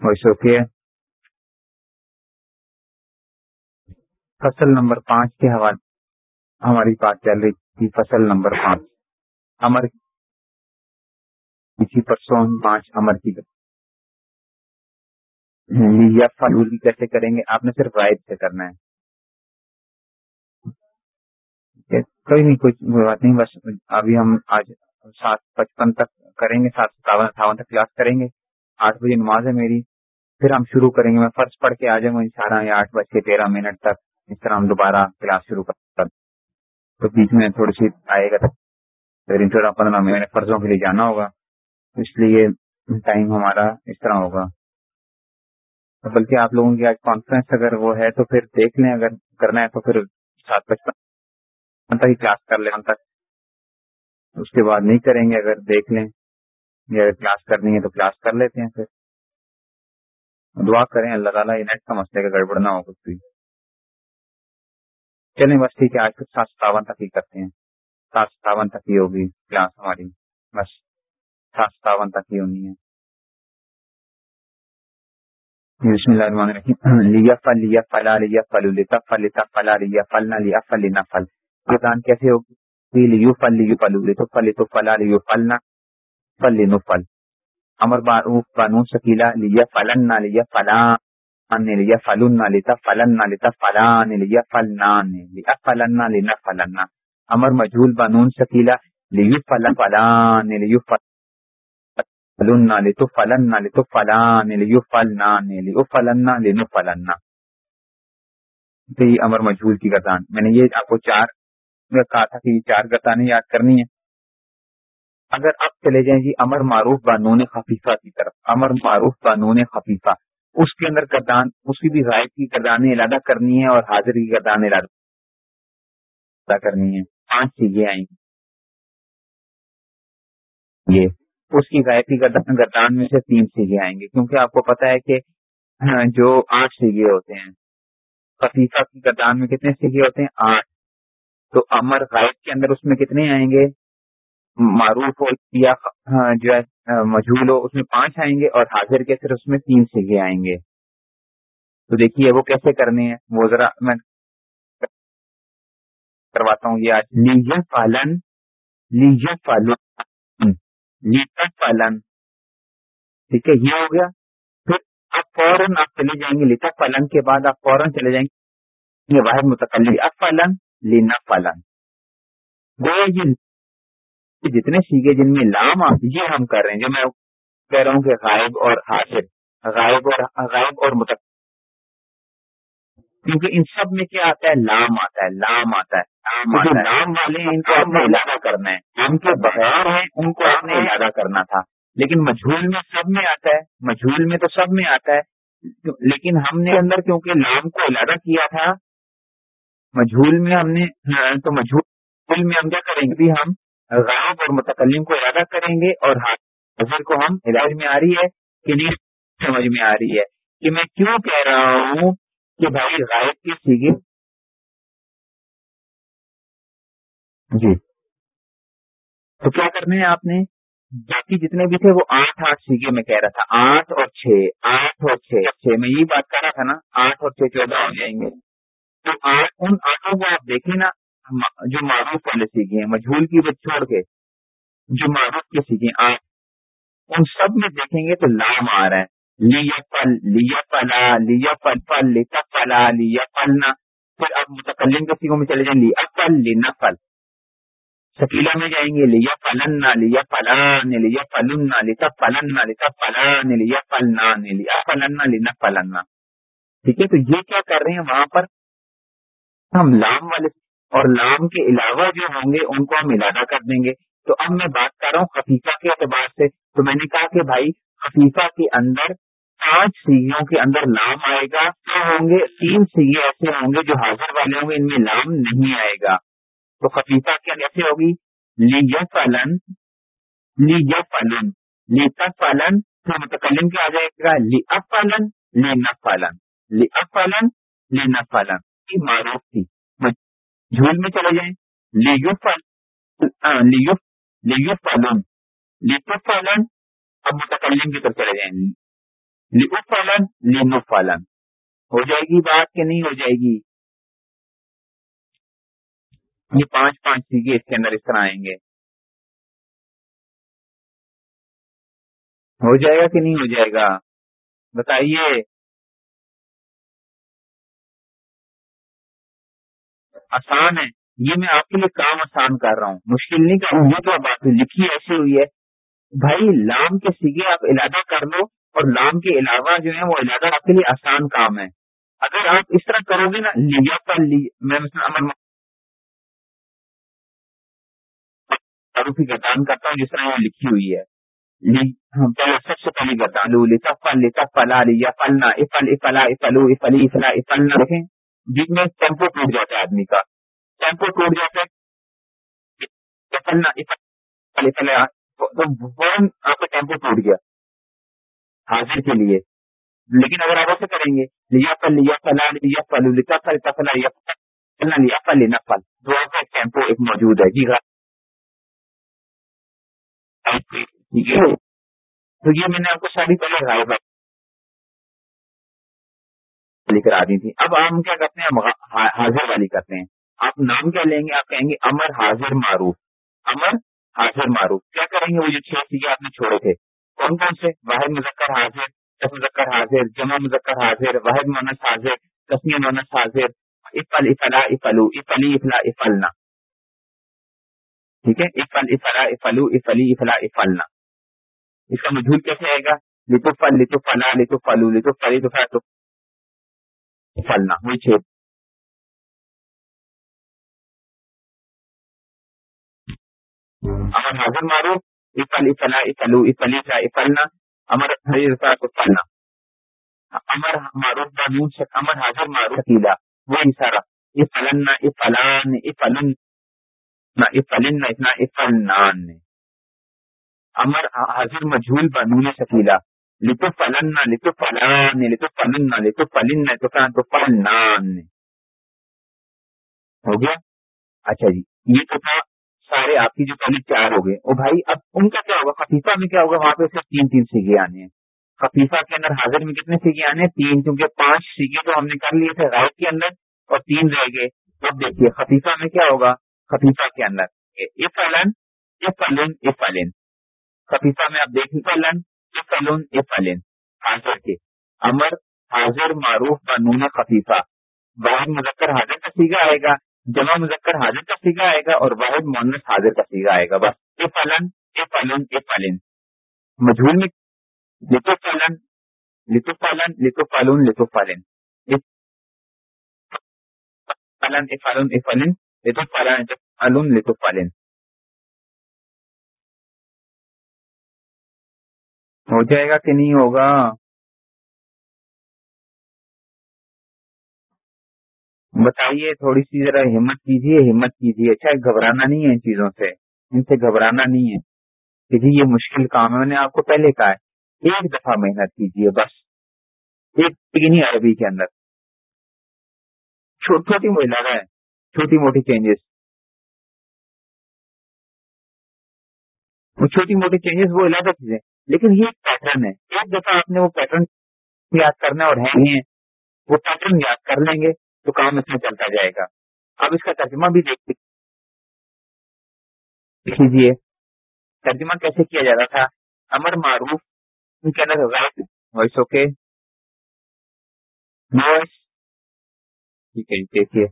Voice okay فصل number پانچ کے حوالے ہماری بات چل رہی تھی فصل نمبر پانچ امر اسی پرسوں پانچ امر کی یا فلولی کیسے کریں گے آپ نے صرف رائد سے کرنا ہے کوئی نہیں کچھ بات نہیں بس ابھی ہم آج سات پچپن تک کریں گے سات ستاون اٹھاون تک کلاس کریں گے آٹھ بجے نماز ہے میری۔ پھر ہم شروع کریں گے۔ میں فرض پڑھ کے آ جاؤں گا سارا یا آٹھ بج کے تیرہ منٹ تک اس طرح ہم دوبارہ کلاس شروع کر تو بیچ میں تھوڑی سی آئے گا۔ پھر چودہ پندرہ منٹ فرضوں کے لیے جانا ہوگا۔ اس لیے ٹائم ہمارا اس طرح ہوگا۔ بلکہ آپ لوگوں کی آج کانفرنس اگر وہ ہے تو پھر دیکھ لیں۔ اگر کرنا ہے تو پھر سات پچپن تک ہی کلاس کر لیں۔ تک اس کے بعد نہیں کریں گے۔ اگر دیکھ لیں۔ یا اگر کلاس کرنی ہے تو کلاس کر لیتے ہیں پھر۔ دعا کریں اللہ تعالیٰ یہ نیٹ کا مسئلے کا گڑبڑ نہ ہو کچھ بھی۔ چلیں بس ٹھیک ہے آج کچھ سات ستاون تک ہی کرتے ہیں۔ سات ستاون تک ہی ہوگی کلاس ہماری۔ بس سات ستاون تک ہی ہونی ہے۔ بسم اللہ الرحمن الرحیم۔ لیا فل لیا فلا لیا فل لتا فل لتا فلا لیا فل نہ لیا فل نہ فل قرآن کیسے ہوگی؟ لیو فل لیو فلو لتو فل تو فلا لیو فل نہ فل نو فل امر معروف بانو شکیلا لیا فلن نہ لیا فلا نے لیا فلن نہ لیتا فلن نہ لیتا فلا نے لیا فل لیا فلن لینا فلن امر مجھول بانون شکیلا لیو فل فلا نے لیو فل فلنا لتو فلنا لتو فلان لیو فلنا لیو فلنا لینو فلنا امر مجھول کی گردان. میں نے یہ آپ کو چار کہا تھا کہ یہ چار گردانیں یاد کرنی ہے اگر آپ چلے جائیں جی امر معروف بانون خفیفہ کی طرف، امر معروف بانون خفیفہ، اس کے اندر گردان، اس کی بھی غائب کی گردانیں ارادہ کرنی ہے اور حاضر کی گردان ارادہ کرنی ہے پانچ چیزیں آئیں۔ گی یہ، اس کی غائبی گردان میں سے تین سیگے آئیں گے کیونکہ آپ کو پتا ہے کہ ہاں، جو آٹھ سیگے ہوتے ہیں، خفیفہ کی گردان میں کتنے سیگے ہوتے ہیں؟ آٹھ۔ تو امر غائب کے اندر اس میں کتنے آئیں گے؟ معروف ہو یا ہاں، جو ہے مجھول ہو، اس میں پانچ آئیں گے اور حاضر کے صرف اس میں تین سیگے آئیں گے۔ تو دیکھیے، وہ کیسے کرنے ہیں؟ وہ ذرا میں کرواتا ہوں یہ آج۔ لیجن پالن لیجن پالن لیٹر پلن ٹھیک ہے، یہ ہو گیا۔ پھر آپ فوراً آپ چلے جائیں گے۔ لیٹر پلن کے بعد آپ فوراً چلے جائیں گے۔ یہ واحد متقل اب فلن لینا فلن جتنے سیگے جن میں لام یہ ہم کر رہے ہیں جو میں کہہ رہا ہوں کہ غائب اور حاصل غائب اور غائب اور متقل کیونکہ ان سب میں کیا آتا ہے؟ لام آتا ہے لام آتا ہے لام والے ان کو اپنا ارادہ کرنا ہے۔ ان کے بغیر ہیں ان کو اپنے ارادہ کرنا تھا۔ لیکن مجھول میں سب میں آتا ہے مجھول میں تو سب میں آتا ہے۔ لیکن ہم نے اندر کیونکہ لام کو ارادہ کیا تھا مجھول میں ہم نے ہاں، تو مجھول میں ہم کیا کریں گے؟ ہم غائب اور متکلم کو ارادہ کریں گے اور ہاں، حاضر کو ہم علاج میں آ رہی ہے کہ نہیں، سمجھ میں آ رہی ہے کہ میں کیوں کہہ رہا ہوں کہ بھائی غائب کے سیگے جی۔ تو کیا کرنے ہیں آپ نے؟ باقی جتنے بھی تھے وہ آٹھ آٹھ سیگے میں کہہ رہا تھا۔ آٹھ اور چھ، آٹھ اور چھ چھ میں یہ بات کر رہا تھا نا۔ آٹھ اور چھ چودہ ہو جائیں گے۔ تو ان آٹھوں کو آپ دیکھیں نا۔ جو معروف والے سیگے ہیں، مجھول کی بچ چھوڑ کے، جو معروف کے سیگے آٹھ ان سب میں دیکھیں گے تو لام آ رہا ہے۔ لیا پل لیا پلا لیا پل پل لتا پلا لیا پلنا پھر اب متکلم کے سیگوں میں چلے جائیں لیا پل لینا پل شکیلا میں جائیں گے لیا پلن لیا پلان لیا پلن لتا پلن لتا پلان لیا پلنا لیا پلن لینا پلنا ٹھیک ہے، تو یہ کیا کر رہے ہیں؟ وہاں پر ہم لام والے اور لام کے علاوہ جو ہوں گے ان کو ہم ارادہ کر دیں گے۔ تو اب میں بات کر رہا ہوں خفیفہ کے اعتبار سے۔ تو میں نے کہا کہ بھائی، خفیفہ کے اندر پانچ سیگوں کے اندر لام آئے گا۔ کیا ہوں گے، تین سیگے ایسے ہوں گے جو حاضر والے ہوں گے، ان میں لام نہیں آئے گا۔ تو خفیفہ کیا کیسے ہوگی۔ لیجا فلن لیجا فلن لیتا فلن پھر متکلم کیا آ جائے گا؟ لی اب فلن لینا فلن لی اب فلن لینا فلن یہ معروف تھی۔ جھول میں چلے جائیں۔ لیو فل لیو لیو اب متکلم کی طرف چلے جائیں۔ لو فلن لینو فلن ہو جائے گی بات کہ نہیں ہو جائے گی؟ یہ پانچ پانچ سیگے اس کے اندر اس طرح آئیں گے۔ ہو جائے گا کہ نہیں ہو جائے گا؟ بتائیے۔ آسان ہے۔ یہ میں آپ کے لیے کام آسان کر رہا ہوں۔ مشکل نہیں کر یہ تو بات لکھی ایسی ہوئی ہے۔ بھائی، لام کے سیگے آپ علادہ کر لو اور لام کے علاوہ جو ہے وہ علادہ آپ کے لیے آسان کام ہے۔ اگر آپ اس طرح کرو گے نا لیا پر میں امر معروفی گردان کرتا ہوں، جس طرح وہ لکھی ہوئی ہے۔ ہاں، سب سے پہلی گردان لو لتا فل لتا لیا فلنا افل، افلا، افلو، افلی، افلا، افلنا، دیکھیں۔ جس میں ٹیمپو ٹوٹ جاتا ہے آدمی کا۔ ٹیمپو ٹوٹ جاتا ہے۔ فوراً آپ کا ٹیمپو ٹوٹ گیا۔ حاضر کے لیے۔ لیکن اگر آپ ایسے کریں گے، لیا پل لیا پلا لیا پلو لکھا پل تفلا یا پلنا لیا پل لینا پل دو آپ کا ٹیمپو ایک موجود ہے۔ جی ہاں۔ تو یہ میں نے آپ کو ساری پہلے غائب والی کرا دی تھی۔ اب ہم کیا کرتے ہیں؟ حاضر والی کرتے ہیں۔ آپ نام کیا لیں گے؟ آپ کہیں گے امر حاضر معروف۔ امر حاضر معروف۔ کیا کریں گے وہ جو چھ سیگے آپ نے چھوڑے تھے؟ کون کون سے؟ واحد مذکر حاضر، دس مذکر حاضر، جمع مذکر حاضر، واحد مونس حاضر تسمی مونس حاضر۔ افل افلا، افلو، افلی، افلا، افلنا۔ ٹھیک ہے؟ افل افلا، افلو، افلی، افلا، افلنا۔ اس کا مجھول کیسے آئے گا؟ لتو فل لتو فلا لتو فلو لتو فلی تو فلنا وہی چھ امر حاضر مارو افل افلا افلو افلی کا افلنا امر ہری رسا کو فلنا امر معروف بانون امر حاضر معروف شکیلا وہی سارا افلن افلان افلن افلن اتنا افلنان امر حاضر مجھول بنون شکیلا لتو فلن لتو فلان لتو فلن لتو فلن تو فلنان ہو گیا اچھا جی یہ تو تھا سارے آپ کی جو پہلے چار ہو گئے او بھائی اب ان کا کیا ہوگا خفیفہ میں کیا ہوگا وہاں پہ صرف تین تین سیگے آنے ہیں خفیفہ کے اندر حاضر میں کتنے سیگے آنے ہیں تین کیونکہ پانچ سیگے تو ہم نے کر لیے تھے غائب کے اندر اور تین رہ گئے اب دیکھیے خفیفہ میں کیا ہوگا خفیفہ کے اندر افلن افلن افلن خفیفہ میں آپ دیکھ فلن افلن افلن حاضر کے امر حاضر معروف قانون خفیفہ. باہر مذکر حاضر کا سیگا آئے گا، جمع مذکر حاضر کا سیگا آئے گا اور واحد مونس حاضر کا سیگا آئے گا. بس اے فلن اے مجھول میں لتو فلن لتو فلن لتو فلون لتو فلن فلن اے فلن اے فلن لتو فلن لتو فلن ہو جائے گا کہ نہیں ہوگا؟ بتائیے، تھوڑی سی ذرا ہمت کیجیے ہمت کیجیے۔ اچھا گھبرانا نہیں ہے ان چیزوں سے۔ ان سے گھبرانا نہیں ہے۔ کہ جی یہ مشکل کام ہے۔ میں نے آپ کو پہلے کہا ہے، ایک دفعہ محنت کیجیے، بس۔ ایک نہیں عربی کے اندر۔ چھوٹی موٹی لگ رہا ہے، چھوٹی موٹی چینجز وہ چھوٹی موٹی چینجز وہ علاقہ چیزیں لیکن یہ ایک پیٹرن ہے۔ ایک دفعہ آپ نے وہ پیٹرن یاد کرنا اور ہے وہ پیٹرن یاد کر لیں گے تو کام اس میں چلتا جائے گا۔ اب اس کا ترجمہ بھی دیکھ لیجیے ترجمہ کیسے کیا جاتا تھا؟ امر معروف، ان کے اندر رائٹ وائس اوکے وائس ٹھیک ہے دیکھیے۔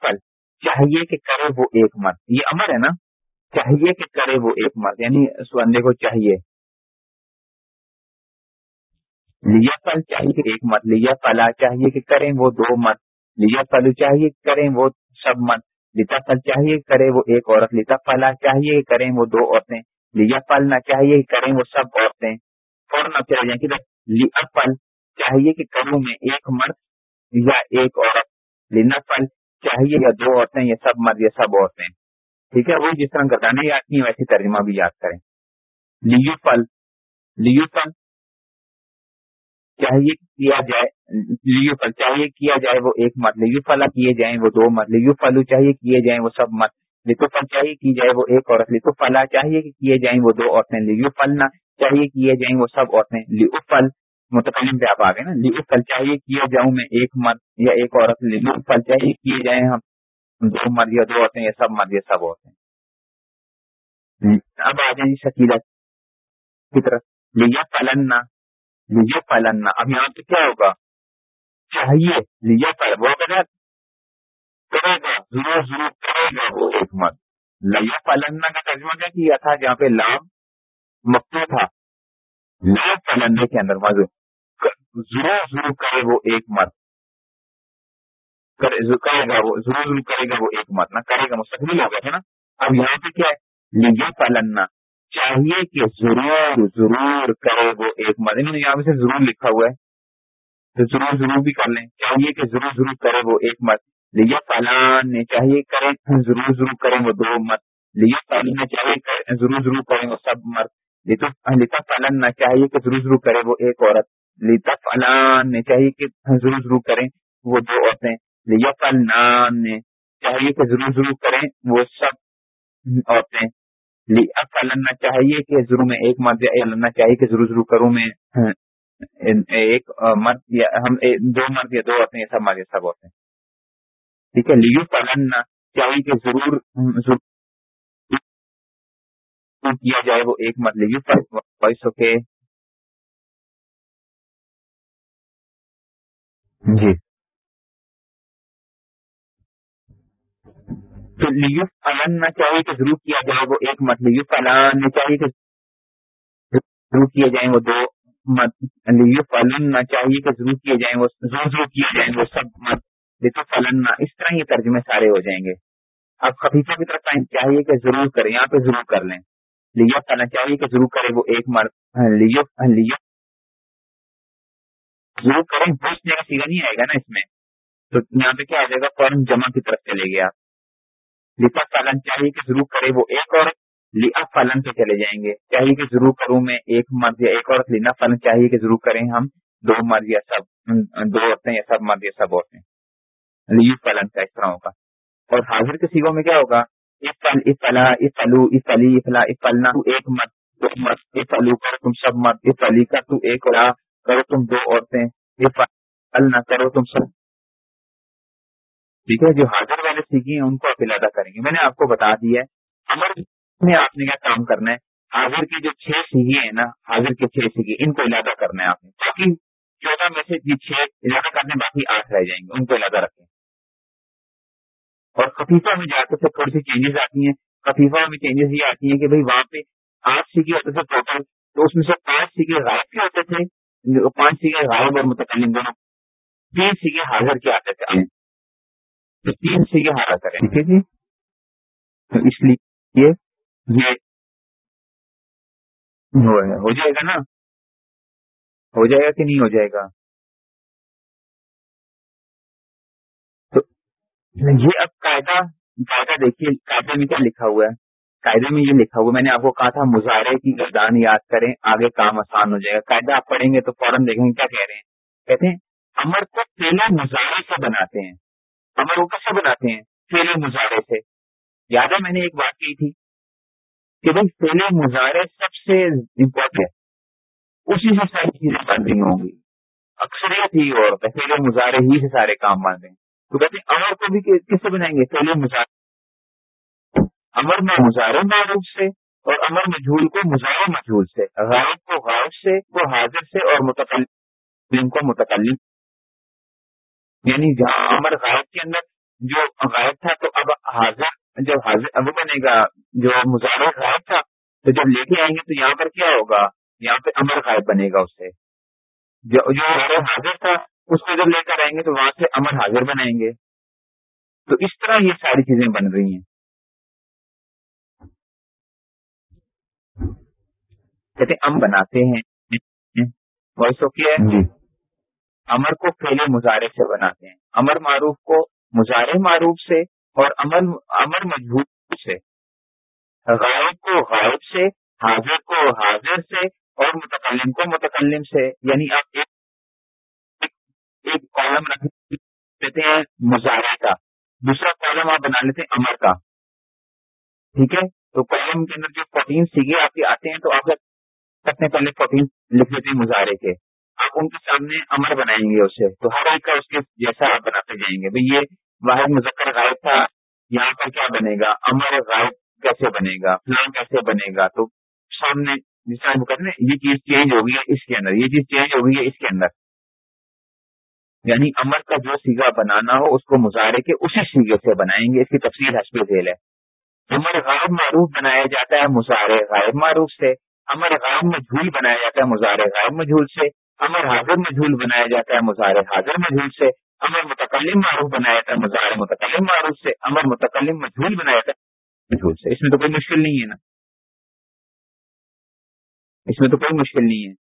پل چاہیے کہ کرے وہ ایک مرد۔ یہ امر ہے نا؟ چاہیے کہ کرے وہ ایک مرد۔ یعنی اس بندے کو چاہیے۔ لیا پل چاہیے کہ ایک مت لیا پلا چاہیے کہ کریں وہ دو مت لیا پلو چاہیے کریں وہ سب مت لتا پل چاہیے کرے وہ ایک عورت۔ لتا پلا چاہیے کریں وہ دو عورتیں۔ لیا پل نہ چاہیے کریں وہ سب عورتیں۔ فوراً چلے جائیں کہ لیا پل چاہیے کہ کروں میں ایک مرد یا ایک عورت۔ لینا پل چاہیے یا دو عورتیں، یا سب مرد، یا سب عورتیں۔ ٹھیک ہے؟ وہ جس طرح گردانے یاد کی ویسے ترجمہ بھی یاد کریں۔ لیو پل لیو پل چاہیے کیا جائے۔ لیو فل چاہیے کیا جائے، وہ ایک مت لیو فلا کیے جائیں، وہ دو مت لیو فلو چاہیے کیے جائیں، وہ سب مت لطو چاہیے کی جائے، وہ ایک عورت لطو فلا چاہیے کہ کیے جائیں، وہ دو عورتیں لیو فلنا چاہیے کیے جائیں، وہ سب عورتیں لیفل متکلم پہ آپ آ گئے نا لو لیفل چاہیے کیے جاؤں میں ایک مرد یا ایک عورت؟ لو لیفل چاہیے کیے جائیں ہم؟ دو مرد یا دو عورتیں یا سب مرد یا سب عورتیں۔ اب آ جائیں شکیلا کی طرف۔ لیا پلنا لیا پلنا اب یہاں پہ کیا ہوگا؟ چاہیے لیا پل وہ کرے گا، ضرور ضرور کرے گا وہ ایک مرد۔ لیا پلنا کا ترجمہ کیا تھا جہاں پہ لام مکتو تھا۔ لیا پلنے کے اندر۔ مزے۔ ضرور ضرور کرے وہ ایک مرد کرے گا وہ ضرور ضرور کرے گا وہ ایک مرد نہ کرے گا مستقبل ہو گیا نا؟ اب یہاں پہ کیا ہے؟ لیجیے پلنا چاہیے کہ ضرور ضرور کرے وہ ایک مرد انہوں نے یہاں سے ضرور لکھا ہوا ہے۔ تو ضرور ضرور بھی کر لیں۔ چاہیے کہ ضرور ضرور کرے وہ ایک مرد لیا پلان چاہیے کریں ضرور ضرور کریں وہ دو مرد لیا پلن چاہیے ضرور ضرور کریں وہ سب مرد لتا پلن نہ چاہیے کہ ضرور ضرور کرے وہ ایک عورت۔ لتا فلان چاہیے کہ ضرور ضرور کریں وہ دو عورتیں۔ لیا پلان چاہیے کہ ضرور ضرور کریں وہ سب عورتیں۔ لنا چاہیے کہ ضرور میں ایک مرد یا لنا چاہیے کہ ضرور ضرور کروں میں ایک مرد یا ہم، دو مرد یا دو عورتیں سب مرد یا سب عورتیں۔ ٹھیک ہے؟ لیو پلنا چاہیے کہ ضرور ضرور کیا جائے وہ ایک مرد۔ لیو پر وائس کے جی۔ تو لیف فلن نہ چاہیے کہ ضرور کیا جائے وہ ایک مت، لیف فلان نہ چاہیے کہ ضرور کیے جائیں وہ دو مت، لیف فلن نہ چاہیے کہ ضرور کیے جائیں وہ ضرور ضرور کیے جائیں وہ سب مت۔ لیکن فلن نہ، اس طرح یہ ترجمے سارے ہو جائیں گے۔ اب خفیفہ کی طرف چاہیے کہ ضرور کریں یہاں پہ ضرور کر لیں۔ لیف فلن چاہیے کہ ضرور کرے وہ ایک مرد لیف لیف ضرور کریں پوچھنے کا سیدھا نہیں آئے گا نا اس میں۔ تو یہاں پہ کیا آ جائے گا؟ فوراً جمع کی طرف چلے گیا۔ لپا فلن چاہیے کہ ضرور کرے وہ ایک اور لیا فلن پہ چلے جائیں گے۔ چاہیے کہ ضرور کروں میں ایک مرد یا ایک عورت لینا فلن چاہیے کہ ضرور کریں ہم دو مرد یا سب دو عورتیں یا سب مرد یا سب عورتیں۔ لی فلن کا اس طرح ہوگا۔ اور حاضر کے سیگوں میں کیا ہوگا؟ افل، افلا، افلو، افلی، افلا، افلنا، تو ایک مرد دو مرد افلو کرو تم سب مرد افلی کا تو ایک اور۔ کرو تم دو عورتیں افل نہ کرو تم سب۔ ٹھیک ہے، جو حاضر والے سیکھے ہیں، ان کو آپ الادا کریں گے۔ میں نے آپ کو بتا دیا ہے امر میں آپ نے کیا کام کرنا ہے؟ حاضر کے جو چھ سیگے ہیں نا، حاضر کے چھ سیگے ان کو الادا کرنا ہے آپ نے۔ باقی چودہ میں سے یہ چھ الادا کرنے، باقی آٹھ رہ جائیں گے، ان کو الادا رکھیں۔ اور خفیفہ میں جا کے تھوڑی سی چینجز آتی ہیں۔ خفیفہ میں چینجز یہ آتی ہیں کہ بھائی، وہاں پہ آٹھ سیگے ہوتے تھے ٹوٹل تو اس میں سے پانچ سیگے غائب کے ہوتے تھے۔ پانچ سیگے غائب اور متکلم دونوں تین سیگے حاضر کے آتے تھے تو تین یہ ہارا کریں ٹھیک ہے جی۔ تو اس لیے یہ ہو جائے گا نا۔ ہو جائے گا کہ نہیں ہو جائے گا؟ تو یہ اب قاعدہ قاعدہ دیکھیے قاعدے میں کیا لکھا ہوا ہے؟ قاعدے میں یہ لکھا ہوا میں نے آپ کو کہا تھا مظاہرے کی گردان یاد کریں، آگے کام آسان ہو جائے گا۔ قاعدہ آپ پڑھیں گے تو فوراً دیکھیں گے کیا کہہ رہے ہیں۔ کہتے ہیں، امر کو پہلے مظاہرے سے بناتے ہیں۔ امر وہ کیسے بناتے ہیں؟ فیل مظاہرے سے۔ یاد ہے، میں نے ایک بات کی تھی کہ بھائی فیل مظاہرے سب سے امپورٹنٹ ہے۔ اسی سے ساری چیزیں بن رہی ہوں گی۔ اکثریت ہی اور فیل مظاہرے ہی سے سارے کام بن رہے ہیں۔ تو کہتے ہیں، امر کو بھی کس سے بنائیں گے؟ فیل مظاہرے امر میں مظاہرے معروف سے اور امر مجھول کو مظاہرے مجھول سے، غائب کو غائب سے، وہ حاضر سے اور متکلم کو متکلم یعنی جہاں امر غائب کے اندر جو غائب تھا تو اب حاضر، جب حاضر، اب بنے گا، جو مظاہرہ غائب تھا تو جب لے کے آئیں گے تو یہاں پر کیا ہوگا؟ یہاں پہ امر غائب بنے گا اس سے۔ جو حاضر تھا، اس کو جب لے کر آئیں گے تو وہاں سے امر حاضر بنائیں گے۔ تو اس طرح یہ ساری چیزیں بن رہی ہیں۔ کہتے ام بناتے ہیں وائس اوکے ہے؟ جی۔ امر کو پھیلے مظاہرے سے بناتے ہیں۔ امر معروف کو مظاہرے معروف سے اور امر امر مجبور سے۔ غائب کو غائب سے حاضر کو حاضر سے اور متکلم کو متکلم سے۔ یعنی آپ ایک کالم رکھ دیتے ہیں مظاہرے کا۔ دوسرا کالم آپ بنا لیتے ہیں امر کا۔ ٹھیک ہے؟ تو کالم کے اندر جو فورٹین سیگے آپ کے آتے ہیں تو آپ سب پہلے فورٹین لکھ لیتے ہیں مظاہرے کے۔ آپ ان کے سامنے امر بنائیں گے اسے۔ تو ہر ایک کا اس کے جیسا آپ بناتے جائیں گے۔ بھائی یہ واحد مذکر غائب تھا، یہاں پر کیا بنے گا؟ امر غائب کیسے بنے گا؟ فلان کیسے بنے گا؟ تو سامنے جس طرح کہتے یہ چیز چینج ہو گئی ہے اس کے اندر۔ یہ چیز چینج ہو گئی ہے اس کے اندر۔ یعنی امر کا جو سیگا بنانا ہو، اس کو مظاہرے کے اسی سیگے سے بنائیں گے۔ اس کی تفصیل حسب ذیل ہے۔ امر غائب معروف بنایا جاتا ہے مظاہرے غائب معروف سے۔ امر غائب مجھول بنایا جاتا ہے مظاہرے غائب مجھول سے، امر حاضر مجھول بنایا جاتا ہے مظاہرے حاضر مجھول سے، امر متکلم معروف بنایا جاتا ہے مظاہرے متکلم معروف سے، امر متکلم مجھول بنایا جاتا ہے مجھول سے۔ اس میں تو کوئی مشکل نہیں ہے نا۔ اس میں تو کوئی مشکل نہیں ہے۔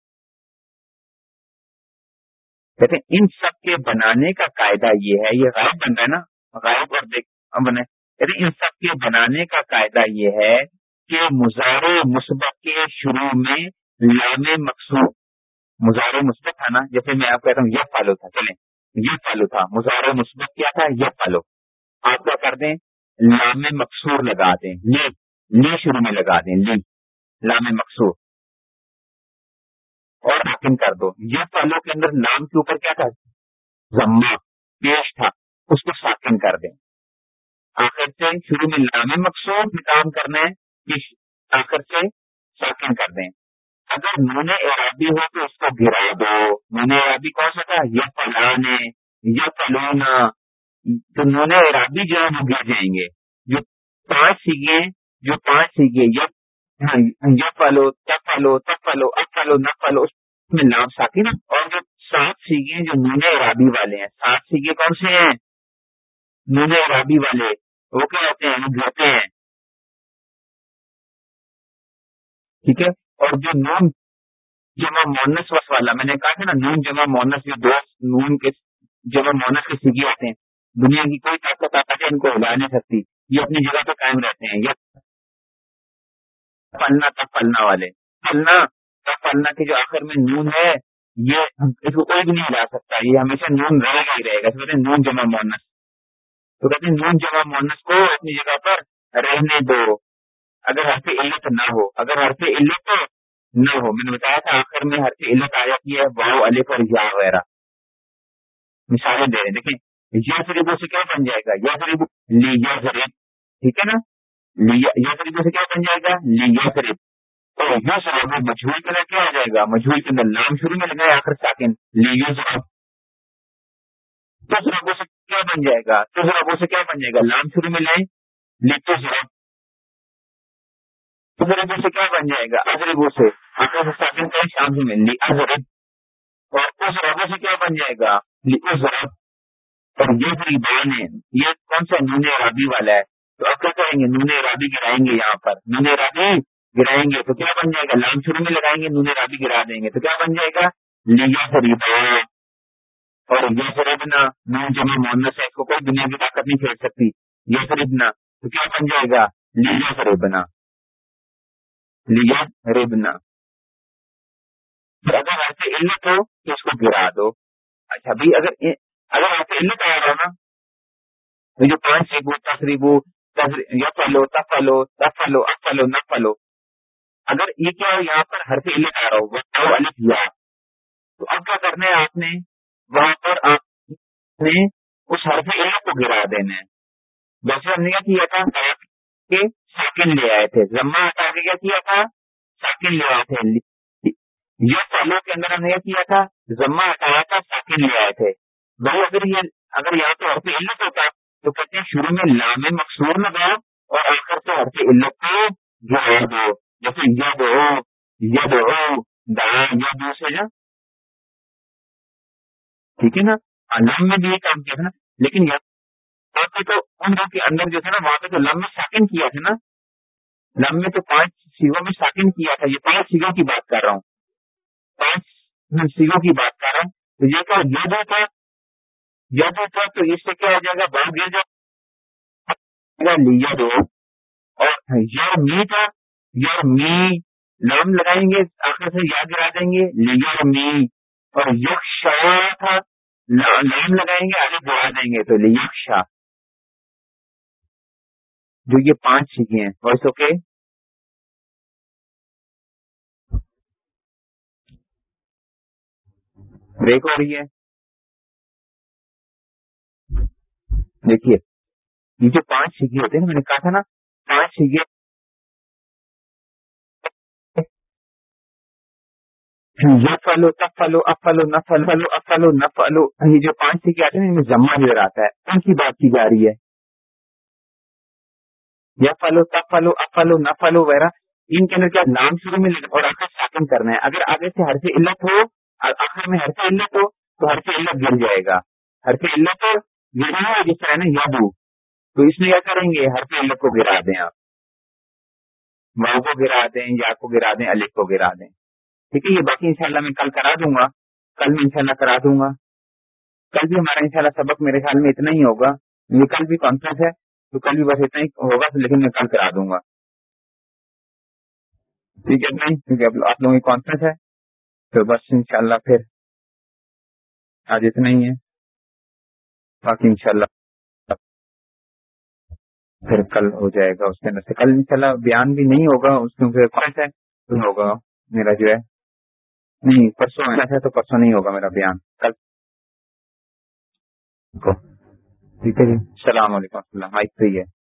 کہتے ہیں ان سب کے بنانے کا قاعدہ یہ ہے، یہ غائب بن رہا ہے نا۔ غائب اور دیکھ بنے کہتے ہیں ان سب کے بنانے کا قاعدہ یہ ہے کہ مظاہر مثبت کے شروع میں لام مقصود مظاہر مثبت تھا نا؟ جیسے میں آپ کہتا ہوں، یہ فالو تھا، چلیں۔ یہ فالو تھا۔ مظاہر مثبت کیا تھا؟ یہ فالو آپ کیا کر دیں؟ لام مقصور لگا دیں۔ لی لی شروع میں لگا دیں۔ لی لام مقصور۔ اور حاکم کر دو۔ یہ فالو کے اندر نام کے اوپر کیا تھا؟ ضمہ پیش تھا۔ اس کو ساکن کر دیں۔ آخر سے شروع میں لام مقصود کام کرنا ہے آخر سے ساکن کر دیں۔ اگر نون ارابی ہو تو اس کو گرا دو۔ نون ارابی کون سا تھا یا فلانے یا فلونا تو نون ارابی جو ہے وہ گر جائیں گے۔ جو پانچ سیگے جو پانچ سیگے، یا ہاں، فلو تب فلو تب فلو اب فلو نہ فلو اس میں نام ساتھی نا اور جو سات سیگے جو نون ارابی والے ہیں۔ سات سیگے کون سے ہیں؟ نون ارابی والے۔ وہ کیا ہوتے ہیں؟ وہ گرتے ہیں۔ ٹھیک ہے؟ اور جو نون جمع مونس وس والا، میں نے کہا تھا نا، نون جمع مونس جو دو نون کے، جمع مونس کے سیگی آتے ہیں، دنیا کی کوئی طاقت آ کے ان کو اگا نہیں سکتی، یہ اپنی جگہ پہ قائم رہتے ہیں، یہ پلنا تب پلنا والے۔ پلنا تب پلنا کے جو آخر میں نون ہے، یہ اس کو کوئی بھی نہیں ہلا سکتا، یہ ہمیشہ نون رہے گا ہی رہے گا کہتے ہیں نون جمع مونس۔ تو کہتے ہیں نون جمع مونس کو اپنی جگہ پر رہنے دو۔ اگر ہر سے علت نہ ہو، اگر ہر سے علت نہ ہو، میں نے بتایا تھا آخر میں ہر علت آ جاتی ہے واؤ الف اور یا وغیرہ۔ مثالیں دے رہے دیکھیں، یا فریبو سے کیا بن جائے گا؟ یا فریب لیا فریب ٹھیک ہے نا؟ یا فریبو سے کیا بن جائے گا؟ لیا فریب تو یا سراب مجھول کے اندر کیا آ جائے گا؟ مجھول کے اندر نام شروع میں لگائے آخر ساکن۔ لیا سراب تو سرابوں سے کیا بن جائے گا؟ تو سرابوں سے کیا بن جائے گا؟ لام شروع میں لیں۔ لکھو سراب ازربو سے کیا بن جائے گا؟ ازربو سے۔ شام سے مل لی ازرب اور اس ربو سے کیا بن جائے گا؟ ازرب اور یہ فریبان ہے، یہ کون سا نون رابی والا ہے؟ تو اب کیا کریں گے؟ نون رابی گرائیں گے یہاں پر۔ نون رابی گرائیں گے تو کیا بن جائے گا؟ لام شروع میں لگائیں گے، نون رابی گرا دیں گے۔ تو کیا بن جائے گا؟ لیا فریبا اور یہ فریبنا نون جمع محمد سے اس کو کوئی دنیا کی طاقت نہیں پھیل سکتی۔ یہ فریبنا تو کیا بن جائے گا؟ لیا فریبنا لیا ربنا اگر ایسے علت ہو تو اس کو گرا دو۔ اچھا بھائی اگر اگر ایسے علت آ رہا نا، تو جو پانچ ریبو دس ریبو یا پلو تب پلو اگر یہ کیا ہو، یہاں پر ہر سے علت آ رہا ہو وہ الف یا۔ تو اب کیا کرنا ہے آپ نے؟ وہاں پر آپ نے اس ہر سے علت کو گرا دینا ہے۔ ویسے ہم نے کیا کیا تھا کہ ساکن لے آئے تھے۔ زما ہٹا کے کیا کیا تھا؟ ساکن لے آئے تھے۔ یہ سالوں کے اندر ہم نے کیا تھا زما ہٹایا تھا، ساکن لے آئے تھے۔ بھائی، اگر یہ اگر یہاں پہ عرف علت ہوتا، تو کہتے ہیں شروع میں لام مقصور میں گیا اور آخر سے عرف علت کو گرا دو جیسے ید ہو ید ہو دا یا دو سے جا ٹھیک ہے نا؟ علام میں بھی یہ کام کیا تھا نا لیکن وہاں پہ تو ان کے اندر جو تھا نا، وہاں پہ تو لم میں ساکن کیا تھا نا۔ لم میں تو پانچ سیگوں میں ساکن کیا تھا، یہ پانچ سیگوں کی بات کر رہا ہوں۔ پانچ ہاں، سیگوں کی بات کر رہا ہوں۔ تو یہ کیا یدو تھا یدو تھا، تو اس سے کیا ہو جائے گا بڑھ گر جائے لیا دو۔ اور یار می تھا، یار می۔ نام لگائیں گے، آخر سے یاد گرا دیں گے، لیا می۔ اور یک شاہ تھا نام لگائیں گے، آگے گرا دیں گے، تو لیک شاہ جو یہ پانچ سیکھے ہیں، وائس اوکے؟ بریک ہو رہی ہے۔ دیکھیے، یہ جو پانچ سیگے ہوتے ہیں میں نے کہا تھا نا، پانچ سیگے فلو تفلو افلو نفلو افلو نفلو یہ جو پانچ سیگے آتے ہیں ان میں جمع نظر آتا ہے۔ ان کی بات کی جا رہی ہے۔ یا فلو تفلو افلو نفلو وغیرہ، ان کے اندر کیا نام شروع میں اور آخر ساکن کرنا ہے اگر آگے سے ہر سے علت ہو اور آخر میں ہر سے علت ہو، تو ہر سے علت گر جائے گا۔ ہر سے علت گرنا ہے، جس طرح نا یادو تو اس میں کیا کریں گے؟ ہر سے علت کو گرا دیں آپ۔ ماں کو گرا دیں، یا کو گرا دیں، الف کو گرا دیں۔ ٹھیک ہے، یہ باقی انشاءاللہ میں کل کرا دوں گا۔ کل میں انشاءاللہ کرا دوں گا۔ کل بھی ہمارا انشاءاللہ سبق میرے خیال میں اتنا ہی ہوگا۔ یہ کل بھی کانفرنس ہے۔ تو کل بھی بس اتنا ہی ہوگا لیکن میں کل کرا دوں گا۔ ٹھیک ہے نہیں کیونکہ آپ لوگوں کی کانفرنس ہے، تو بس انشاءاللہ پھر آج اتنا ہی ہے۔ باقی انشاءاللہ پھر کل ہو جائے گا اس کے اندر سے۔ کل انشاءاللہ بیان بھی نہیں ہوگا، اس کیونکہ کون ہے، تو ہوگا۔ میرا جو ہے، نہیں، پرسوں ہے تو پرسوں نہیں ہوگا میرا بیان۔ کل۔ ٹھیک ہے جی۔ السلام علیکم۔ و رحمۃ اللہ ہے۔